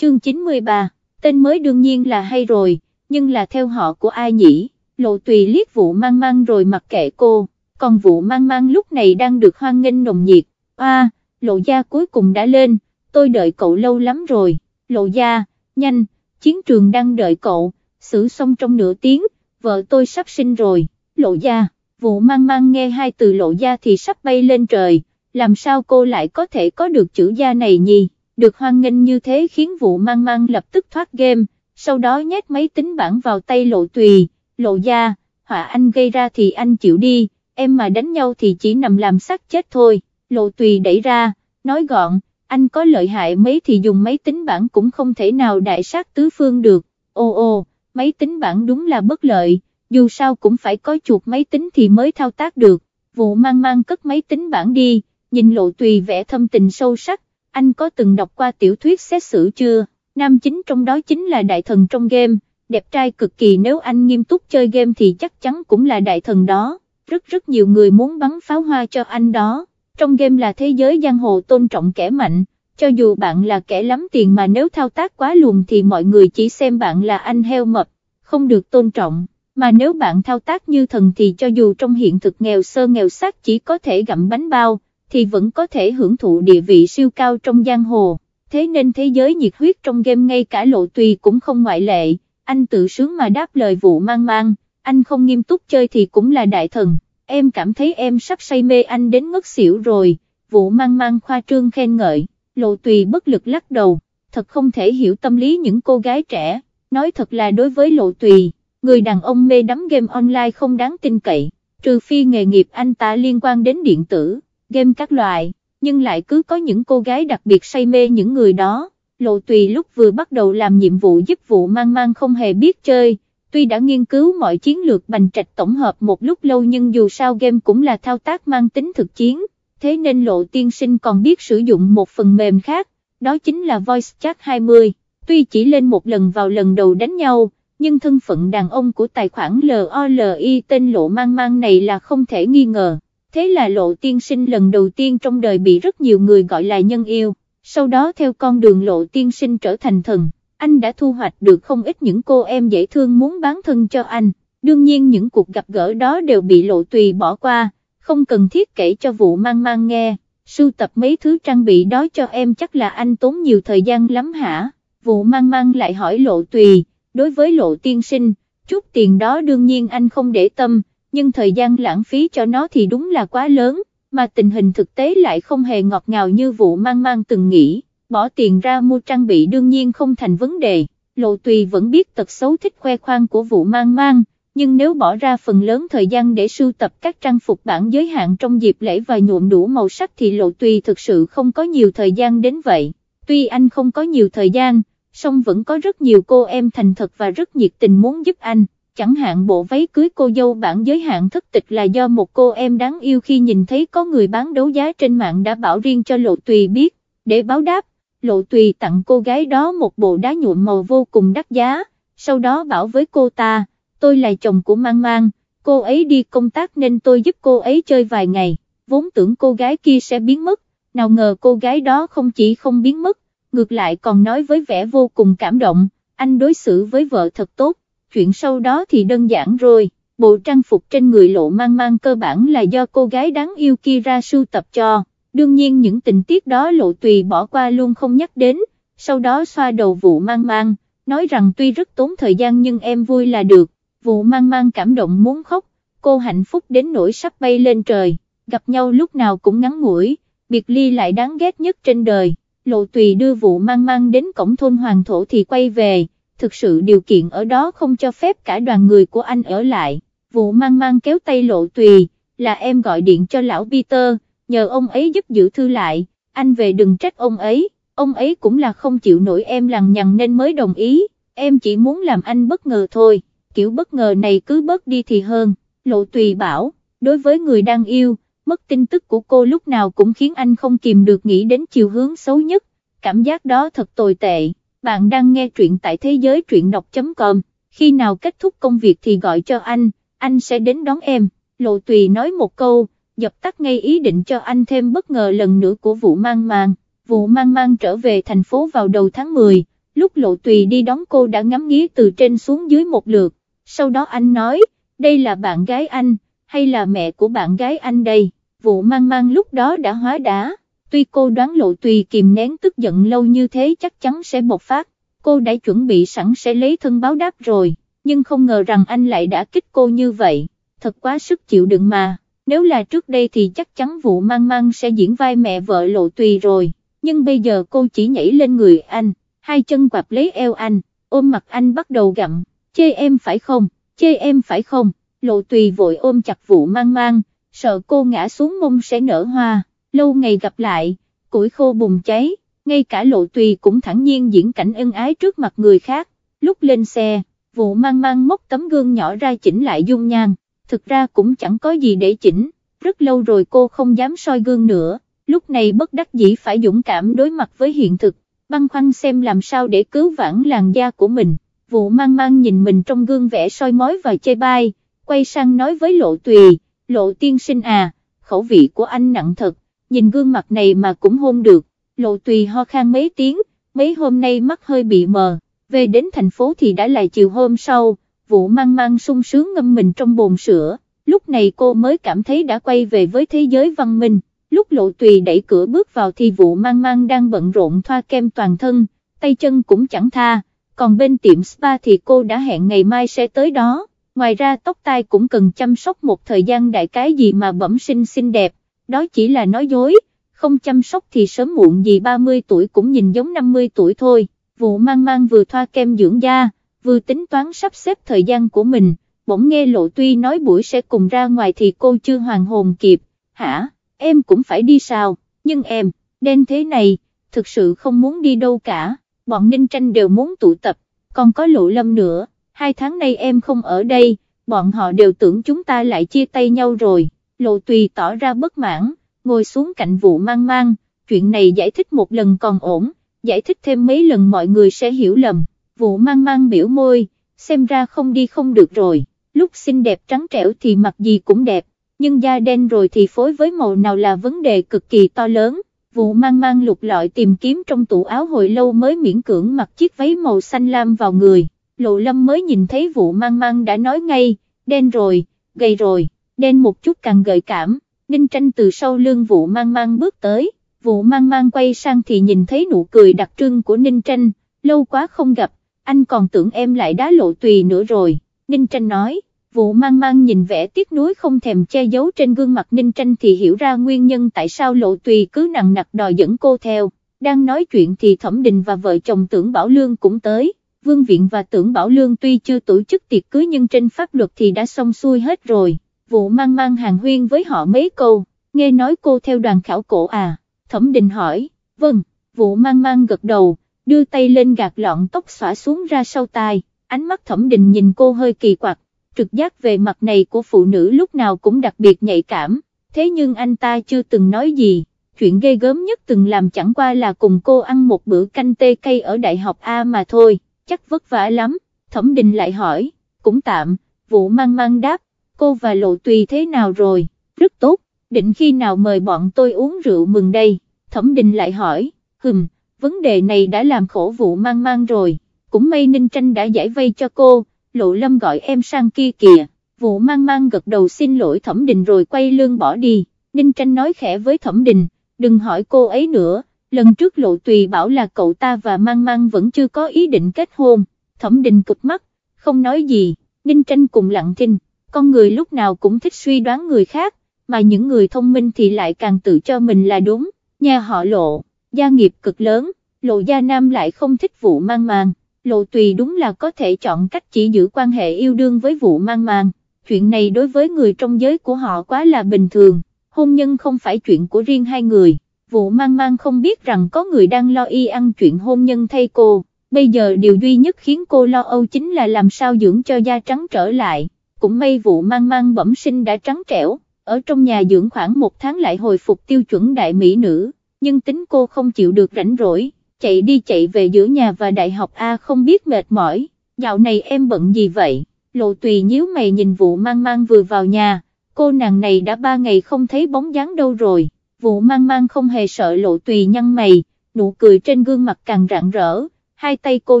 chương 93, tên mới đương nhiên là hay rồi, nhưng là theo họ của ai nhỉ, lộ tùy liếc vụ mang mang rồi mặc kệ cô, còn vụ mang mang lúc này đang được hoan nghênh nồng nhiệt, a lộ gia cuối cùng đã lên, tôi đợi cậu lâu lắm rồi, lộ gia, nhanh, chiến trường đang đợi cậu, xử xong trong nửa tiếng, vợ tôi sắp sinh rồi, lộ gia, vụ mang mang nghe hai từ lộ gia thì sắp bay lên trời, làm sao cô lại có thể có được chữ gia này nhỉ, được hoan nghênh như thế khiến vụ mang mang lập tức thoát game, sau đó nhét máy tính bảng vào tay lộ tùy, lộ gia, họa anh gây ra thì anh chịu đi, em mà đánh nhau thì chỉ nằm làm xác chết thôi, lộ tùy đẩy ra, nói gọn, anh có lợi hại mấy thì dùng máy tính bảng cũng không thể nào đại sát tứ phương được, ô ô, máy tính bảng đúng là bất lợi, dù sao cũng phải có chuột máy tính thì mới thao tác được, vụ mang mang cất máy tính bảng đi, nhìn lộ tùy vẽ thâm tình sâu sắc, anh có từng đọc qua tiểu thuyết xét xử chưa, nam chính trong đó chính là đại thần trong game, đẹp trai cực kỳ nếu anh nghiêm túc chơi game thì chắc chắn cũng là đại thần đó, rất rất nhiều người muốn bắn pháo hoa cho anh đó, trong game là thế giới giang hồ tôn trọng kẻ mạnh, cho dù bạn là kẻ lắm tiền mà nếu thao tác quá luồng thì mọi người chỉ xem bạn là anh heo mập, không được tôn trọng, mà nếu bạn thao tác như thần thì cho dù trong hiện thực nghèo sơ nghèo xác chỉ có thể gặm bánh bao, thì vẫn có thể hưởng thụ địa vị siêu cao trong giang hồ, thế nên thế giới nhiệt huyết trong game ngay cả lộ tùy cũng không ngoại lệ, anh tự sướng mà đáp lời vụ mang mang, anh không nghiêm túc chơi thì cũng là đại thần, em cảm thấy em sắp say mê anh đến ngất xỉu rồi, vụ mang mang khoa trương khen ngợi, lộ tùy bất lực lắc đầu, thật không thể hiểu tâm lý những cô gái trẻ, nói thật là đối với lộ tùy, người đàn ông mê đắm game online không đáng tin cậy, trừ phi nghề nghiệp anh ta liên quan đến điện tử game các loại, nhưng lại cứ có những cô gái đặc biệt say mê những người đó. Lộ tùy lúc vừa bắt đầu làm nhiệm vụ giúp vụ mang mang không hề biết chơi, tuy đã nghiên cứu mọi chiến lược bành trạch tổng hợp một lúc lâu nhưng dù sao game cũng là thao tác mang tính thực chiến, thế nên lộ tiên sinh còn biết sử dụng một phần mềm khác, đó chính là Voice Chat 20, tuy chỉ lên một lần vào lần đầu đánh nhau, nhưng thân phận đàn ông của tài khoản LOLI tên lộ mang mang này là không thể nghi ngờ thế là lộ tiên sinh lần đầu tiên trong đời bị rất nhiều người gọi là nhân yêu, sau đó theo con đường lộ tiên sinh trở thành thần, anh đã thu hoạch được không ít những cô em dễ thương muốn bán thân cho anh, đương nhiên những cuộc gặp gỡ đó đều bị lộ tùy bỏ qua, không cần thiết kể cho vụ mang mang nghe, sưu tập mấy thứ trang bị đó cho em chắc là anh tốn nhiều thời gian lắm hả, vụ mang mang lại hỏi lộ tùy, đối với lộ tiên sinh, chút tiền đó đương nhiên anh không để tâm, nhưng thời gian lãng phí cho nó thì đúng là quá lớn, mà tình hình thực tế lại không hề ngọt ngào như vụ mang mang từng nghĩ, bỏ tiền ra mua trang bị đương nhiên không thành vấn đề, lộ tùy vẫn biết tật xấu thích khoe khoang của vụ mang mang, nhưng nếu bỏ ra phần lớn thời gian để sưu tập các trang phục bản giới hạn trong dịp lễ và nhuộm đủ màu sắc thì lộ tùy thực sự không có nhiều thời gian đến vậy, tuy anh không có nhiều thời gian, song vẫn có rất nhiều cô em thành thật và rất nhiệt tình muốn giúp anh chẳng hạn bộ váy cưới cô dâu bản giới hạn thất tịch là do một cô em đáng yêu khi nhìn thấy có người bán đấu giá trên mạng đã bảo riêng cho Lộ Tùy biết, để báo đáp, Lộ Tùy tặng cô gái đó một bộ đá nhuộm màu vô cùng đắt giá, sau đó bảo với cô ta, tôi là chồng của Mang Mang, cô ấy đi công tác nên tôi giúp cô ấy chơi vài ngày, vốn tưởng cô gái kia sẽ biến mất, nào ngờ cô gái đó không chỉ không biến mất, ngược lại còn nói với vẻ vô cùng cảm động, anh đối xử với vợ thật tốt chuyện sau đó thì đơn giản rồi, bộ trang phục trên người lộ mang mang cơ bản là do cô gái đáng yêu kia ra sưu tập cho, đương nhiên những tình tiết đó lộ tùy bỏ qua luôn không nhắc đến, sau đó xoa đầu vụ mang mang, nói rằng tuy rất tốn thời gian nhưng em vui là được, vụ mang mang cảm động muốn khóc, cô hạnh phúc đến nỗi sắp bay lên trời, gặp nhau lúc nào cũng ngắn ngủi, biệt ly lại đáng ghét nhất trên đời, lộ tùy đưa vụ mang mang đến cổng thôn hoàng thổ thì quay về thực sự điều kiện ở đó không cho phép cả đoàn người của anh ở lại, vụ mang mang kéo tay lộ tùy, là em gọi điện cho lão Peter, nhờ ông ấy giúp giữ thư lại, anh về đừng trách ông ấy, ông ấy cũng là không chịu nổi em lằng nhằng nên mới đồng ý, em chỉ muốn làm anh bất ngờ thôi, kiểu bất ngờ này cứ bớt đi thì hơn, lộ tùy bảo, đối với người đang yêu, mất tin tức của cô lúc nào cũng khiến anh không kìm được nghĩ đến chiều hướng xấu nhất, cảm giác đó thật tồi tệ bạn đang nghe truyện tại thế giới truyện đọc.com, khi nào kết thúc công việc thì gọi cho anh, anh sẽ đến đón em, lộ tùy nói một câu, dập tắt ngay ý định cho anh thêm bất ngờ lần nữa của vụ mang mang, vụ mang mang trở về thành phố vào đầu tháng 10, lúc lộ tùy đi đón cô đã ngắm nghía từ trên xuống dưới một lượt, sau đó anh nói, đây là bạn gái anh, hay là mẹ của bạn gái anh đây, vụ mang mang lúc đó đã hóa đá, tuy cô đoán lộ tùy kìm nén tức giận lâu như thế chắc chắn sẽ bộc phát, cô đã chuẩn bị sẵn sẽ lấy thân báo đáp rồi, nhưng không ngờ rằng anh lại đã kích cô như vậy, thật quá sức chịu đựng mà, nếu là trước đây thì chắc chắn vụ mang mang sẽ diễn vai mẹ vợ lộ tùy rồi, nhưng bây giờ cô chỉ nhảy lên người anh, hai chân quạp lấy eo anh, ôm mặt anh bắt đầu gặm, chê em phải không, chê em phải không, lộ tùy vội ôm chặt vụ mang mang, sợ cô ngã xuống mông sẽ nở hoa, lâu ngày gặp lại, củi khô bùng cháy, ngay cả lộ tùy cũng thẳng nhiên diễn cảnh ân ái trước mặt người khác, lúc lên xe, vụ mang mang móc tấm gương nhỏ ra chỉnh lại dung nhan, thực ra cũng chẳng có gì để chỉnh, rất lâu rồi cô không dám soi gương nữa, lúc này bất đắc dĩ phải dũng cảm đối mặt với hiện thực, băn khoăn xem làm sao để cứu vãn làn da của mình, vụ mang mang nhìn mình trong gương vẽ soi mói và chê bai, quay sang nói với lộ tùy, lộ tiên sinh à, khẩu vị của anh nặng thật, nhìn gương mặt này mà cũng hôn được, lộ tùy ho khan mấy tiếng, mấy hôm nay mắt hơi bị mờ, về đến thành phố thì đã là chiều hôm sau, vụ mang mang sung sướng ngâm mình trong bồn sữa, lúc này cô mới cảm thấy đã quay về với thế giới văn minh, lúc lộ tùy đẩy cửa bước vào thì vụ mang mang đang bận rộn thoa kem toàn thân, tay chân cũng chẳng tha, còn bên tiệm spa thì cô đã hẹn ngày mai sẽ tới đó, ngoài ra tóc tai cũng cần chăm sóc một thời gian đại cái gì mà bẩm sinh xinh đẹp, đó chỉ là nói dối, không chăm sóc thì sớm muộn gì 30 tuổi cũng nhìn giống 50 tuổi thôi, vụ mang mang vừa thoa kem dưỡng da, vừa tính toán sắp xếp thời gian của mình, bỗng nghe lộ tuy nói buổi sẽ cùng ra ngoài thì cô chưa hoàn hồn kịp, hả, em cũng phải đi sao, nhưng em, đen thế này, thực sự không muốn đi đâu cả, bọn Ninh Tranh đều muốn tụ tập, còn có lộ lâm nữa, hai tháng nay em không ở đây, bọn họ đều tưởng chúng ta lại chia tay nhau rồi, lộ tùy tỏ ra bất mãn, ngồi xuống cạnh vụ mang mang, chuyện này giải thích một lần còn ổn, giải thích thêm mấy lần mọi người sẽ hiểu lầm, vụ mang mang biểu môi, xem ra không đi không được rồi, lúc xinh đẹp trắng trẻo thì mặt gì cũng đẹp, nhưng da đen rồi thì phối với màu nào là vấn đề cực kỳ to lớn, vụ mang mang lục lọi tìm kiếm trong tủ áo hồi lâu mới miễn cưỡng mặc chiếc váy màu xanh lam vào người, lộ lâm mới nhìn thấy vụ mang mang đã nói ngay, đen rồi, gầy rồi, đen một chút càng gợi cảm, ninh tranh từ sau lưng vụ mang mang bước tới, vụ mang mang quay sang thì nhìn thấy nụ cười đặc trưng của ninh tranh, lâu quá không gặp, anh còn tưởng em lại đá lộ tùy nữa rồi, ninh tranh nói vụ mang mang nhìn vẻ tiếc nuối không thèm che giấu trên gương mặt ninh tranh thì hiểu ra nguyên nhân tại sao lộ tùy cứ nặng nặc đòi dẫn cô theo, đang nói chuyện thì Thẩm Đình và vợ chồng tưởng Bảo Lương cũng tới, Vương Viện và tưởng Bảo Lương tuy chưa tổ chức tiệc cưới nhưng trên pháp luật thì đã xong xuôi hết rồi, vụ mang mang hàng huyên với họ mấy câu, nghe nói cô theo đoàn khảo cổ à, Thẩm Đình hỏi, vâng, vụ mang mang gật đầu, đưa tay lên gạt lọn tóc xõa xuống ra sau tai, ánh mắt Thẩm Đình nhìn cô hơi kỳ quặc, trực giác về mặt này của phụ nữ lúc nào cũng đặc biệt nhạy cảm, thế nhưng anh ta chưa từng nói gì, chuyện ghê gớm nhất từng làm chẳng qua là cùng cô ăn một bữa canh tê cây ở Đại học A mà thôi, chắc vất vả lắm, Thẩm Đình lại hỏi, cũng tạm, vụ mang mang đáp, cô và lộ tùy thế nào rồi, rất tốt, định khi nào mời bọn tôi uống rượu mừng đây, Thẩm Đình lại hỏi, hừm, vấn đề này đã làm khổ vụ mang mang rồi, cũng may Ninh Tranh đã giải vây cho cô, lộ lâm gọi em sang kia kìa, vụ mang mang gật đầu xin lỗi thẩm đình rồi quay lưng bỏ đi, Ninh Tranh nói khẽ với thẩm đình, đừng hỏi cô ấy nữa, lần trước lộ tùy bảo là cậu ta và mang mang vẫn chưa có ý định kết hôn, thẩm đình cực mắt, không nói gì, Ninh Tranh cùng lặng thinh, con người lúc nào cũng thích suy đoán người khác, mà những người thông minh thì lại càng tự cho mình là đúng, nhà họ lộ, gia nghiệp cực lớn, lộ gia nam lại không thích vụ mang màng, lộ tùy đúng là có thể chọn cách chỉ giữ quan hệ yêu đương với vụ mang màng. chuyện này đối với người trong giới của họ quá là bình thường, hôn nhân không phải chuyện của riêng hai người, vụ mang mang không biết rằng có người đang lo y ăn chuyện hôn nhân thay cô, bây giờ điều duy nhất khiến cô lo âu chính là làm sao dưỡng cho da trắng trở lại, cũng may vụ mang mang bẩm sinh đã trắng trẻo, ở trong nhà dưỡng khoảng một tháng lại hồi phục tiêu chuẩn đại mỹ nữ, nhưng tính cô không chịu được rảnh rỗi chạy đi chạy về giữa nhà và đại học A không biết mệt mỏi, dạo này em bận gì vậy, lộ tùy nhíu mày nhìn vụ mang mang vừa vào nhà, cô nàng này đã ba ngày không thấy bóng dáng đâu rồi, vụ mang mang không hề sợ lộ tùy nhăn mày, nụ cười trên gương mặt càng rạng rỡ, hai tay cô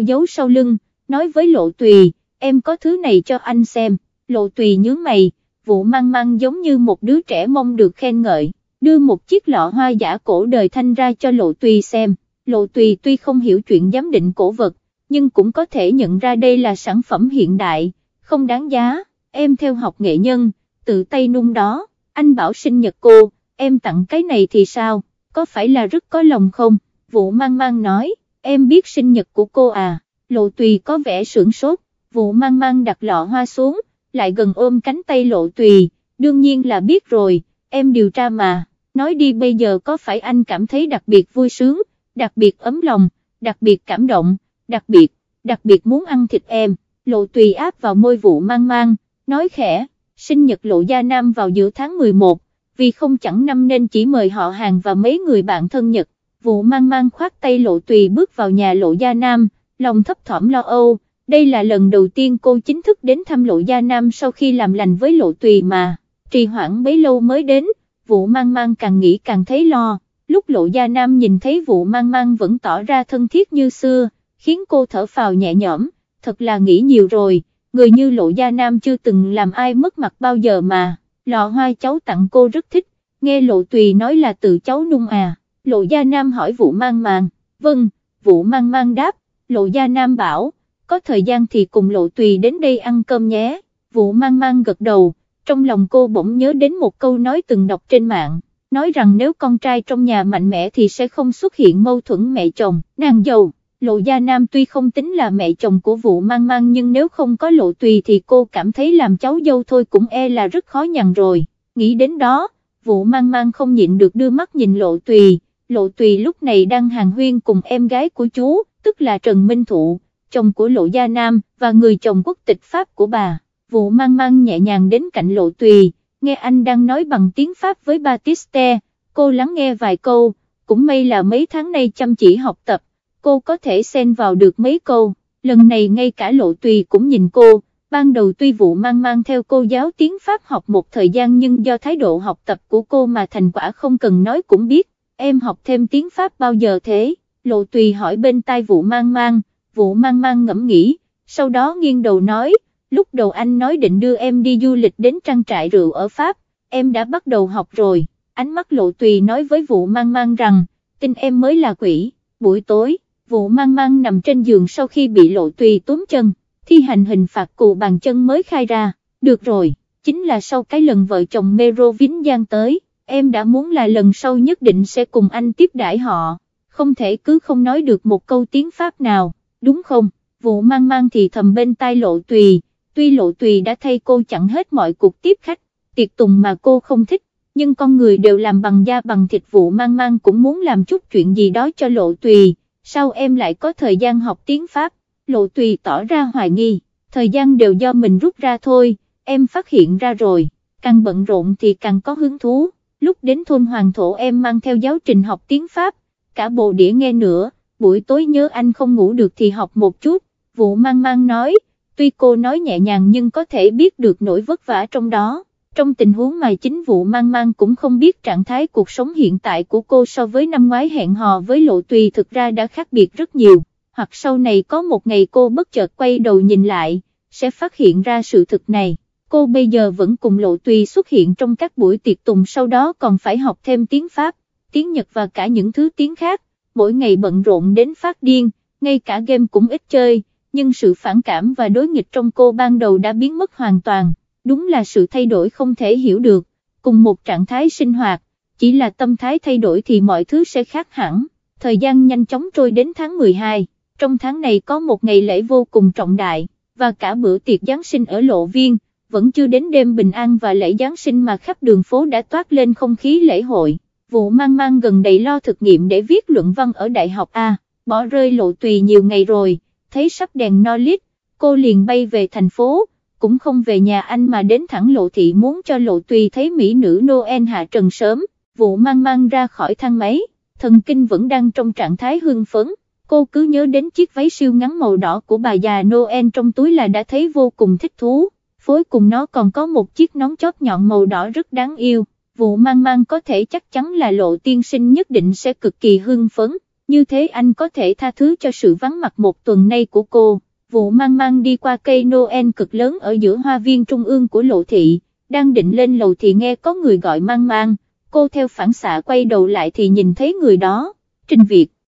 giấu sau lưng, nói với Lộ Tùy, em có thứ này cho anh xem, Lộ Tùy nhướng mày, vụ mang mang giống như một đứa trẻ mong được khen ngợi, đưa một chiếc lọ hoa giả cổ đời thanh ra cho Lộ Tùy xem, Lộ Tùy tuy không hiểu chuyện giám định cổ vật, nhưng cũng có thể nhận ra đây là sản phẩm hiện đại, không đáng giá, em theo học nghệ nhân, tự tay nung đó, anh bảo sinh nhật cô, em tặng cái này thì sao, có phải là rất có lòng không, vụ mang mang nói, em biết sinh nhật của cô à, lộ tùy có vẻ sưởng sốt, vụ mang mang đặt lọ hoa xuống, lại gần ôm cánh tay lộ tùy, đương nhiên là biết rồi, em điều tra mà, nói đi bây giờ có phải anh cảm thấy đặc biệt vui sướng, đặc biệt ấm lòng, đặc biệt cảm động, đặc biệt, đặc biệt muốn ăn thịt em, lộ tùy áp vào môi vụ mang mang, nói khẽ, sinh nhật lộ gia nam vào giữa tháng 11, vì không chẳng năm nên chỉ mời họ hàng và mấy người bạn thân nhật, vụ mang mang khoát tay lộ tùy bước vào nhà lộ gia nam, lòng thấp thỏm lo âu, đây là lần đầu tiên cô chính thức đến thăm lộ gia nam sau khi làm lành với lộ tùy mà, trì hoãn bấy lâu mới đến, vụ mang mang càng nghĩ càng thấy lo, lúc lộ gia nam nhìn thấy vụ mang mang vẫn tỏ ra thân thiết như xưa, khiến cô thở phào nhẹ nhõm, thật là nghĩ nhiều rồi, người như lộ gia nam chưa từng làm ai mất mặt bao giờ mà, lọ hoa cháu tặng cô rất thích, nghe lộ tùy nói là tự cháu nung à, lộ gia nam hỏi vụ mang mang, vâng, vụ mang mang đáp, lộ gia nam bảo, có thời gian thì cùng lộ tùy đến đây ăn cơm nhé, vụ mang mang gật đầu, trong lòng cô bỗng nhớ đến một câu nói từng đọc trên mạng, nói rằng nếu con trai trong nhà mạnh mẽ thì sẽ không xuất hiện mâu thuẫn mẹ chồng, nàng giàu. Lộ Gia Nam tuy không tính là mẹ chồng của vụ mang mang nhưng nếu không có lộ tùy thì cô cảm thấy làm cháu dâu thôi cũng e là rất khó nhằn rồi, nghĩ đến đó, vụ mang mang không nhịn được đưa mắt nhìn lộ tùy, lộ tùy lúc này đang hàng huyên cùng em gái của chú, tức là Trần Minh Thụ, chồng của lộ Gia Nam, và người chồng quốc tịch Pháp của bà, vụ mang mang nhẹ nhàng đến cạnh lộ tùy, nghe anh đang nói bằng tiếng Pháp với Batiste, cô lắng nghe vài câu, cũng may là mấy tháng nay chăm chỉ học tập cô có thể xen vào được mấy câu, lần này ngay cả lộ tùy cũng nhìn cô, ban đầu tuy vụ mang mang theo cô giáo tiếng Pháp học một thời gian nhưng do thái độ học tập của cô mà thành quả không cần nói cũng biết, em học thêm tiếng Pháp bao giờ thế, lộ tùy hỏi bên tai vụ mang mang, vụ mang mang ngẫm nghĩ, sau đó nghiêng đầu nói, lúc đầu anh nói định đưa em đi du lịch đến trang trại rượu ở Pháp, em đã bắt đầu học rồi, ánh mắt lộ tùy nói với vụ mang mang rằng, tin em mới là quỷ, buổi tối vụ mang mang nằm trên giường sau khi bị lộ tùy túm chân, thi hành hình phạt cụ bàn chân mới khai ra, được rồi, chính là sau cái lần vợ chồng Mero Vĩnh Giang tới, em đã muốn là lần sau nhất định sẽ cùng anh tiếp đãi họ, không thể cứ không nói được một câu tiếng Pháp nào, đúng không, vụ mang mang thì thầm bên tai lộ tùy, tuy lộ tùy đã thay cô chặn hết mọi cuộc tiếp khách, tiệc tùng mà cô không thích, nhưng con người đều làm bằng da bằng thịt vụ mang mang cũng muốn làm chút chuyện gì đó cho lộ tùy. Sao em lại có thời gian học tiếng Pháp, lộ tùy tỏ ra hoài nghi, thời gian đều do mình rút ra thôi, em phát hiện ra rồi, càng bận rộn thì càng có hứng thú, lúc đến thôn Hoàng Thổ em mang theo giáo trình học tiếng Pháp, cả bộ đĩa nghe nữa, buổi tối nhớ anh không ngủ được thì học một chút, vụ mang mang nói, tuy cô nói nhẹ nhàng nhưng có thể biết được nỗi vất vả trong đó. Trong tình huống mà chính vụ mang mang cũng không biết trạng thái cuộc sống hiện tại của cô so với năm ngoái hẹn hò với lộ tùy thực ra đã khác biệt rất nhiều, hoặc sau này có một ngày cô bất chợt quay đầu nhìn lại, sẽ phát hiện ra sự thực này. Cô bây giờ vẫn cùng lộ tùy xuất hiện trong các buổi tiệc tùng sau đó còn phải học thêm tiếng Pháp, tiếng Nhật và cả những thứ tiếng khác, mỗi ngày bận rộn đến phát điên, ngay cả game cũng ít chơi, nhưng sự phản cảm và đối nghịch trong cô ban đầu đã biến mất hoàn toàn đúng là sự thay đổi không thể hiểu được, cùng một trạng thái sinh hoạt, chỉ là tâm thái thay đổi thì mọi thứ sẽ khác hẳn, thời gian nhanh chóng trôi đến tháng 12, trong tháng này có một ngày lễ vô cùng trọng đại, và cả bữa tiệc Giáng sinh ở lộ viên, vẫn chưa đến đêm bình an và lễ Giáng sinh mà khắp đường phố đã toát lên không khí lễ hội, vụ mang mang gần đầy lo thực nghiệm để viết luận văn ở Đại học A, bỏ rơi lộ tùy nhiều ngày rồi, thấy sắp đèn no lít, cô liền bay về thành phố, cũng không về nhà anh mà đến thẳng lộ thị muốn cho lộ tùy thấy mỹ nữ Noel hạ trần sớm, vụ mang mang ra khỏi thang máy, thần kinh vẫn đang trong trạng thái hưng phấn, cô cứ nhớ đến chiếc váy siêu ngắn màu đỏ của bà già Noel trong túi là đã thấy vô cùng thích thú, phối cùng nó còn có một chiếc nón chóp nhọn màu đỏ rất đáng yêu, vụ mang mang có thể chắc chắn là lộ tiên sinh nhất định sẽ cực kỳ hưng phấn, như thế anh có thể tha thứ cho sự vắng mặt một tuần nay của cô. Vụ mang mang đi qua cây Noel cực lớn ở giữa hoa viên trung ương của lộ thị, đang định lên lầu thì nghe có người gọi mang mang, cô theo phản xạ quay đầu lại thì nhìn thấy người đó, Trình Việt.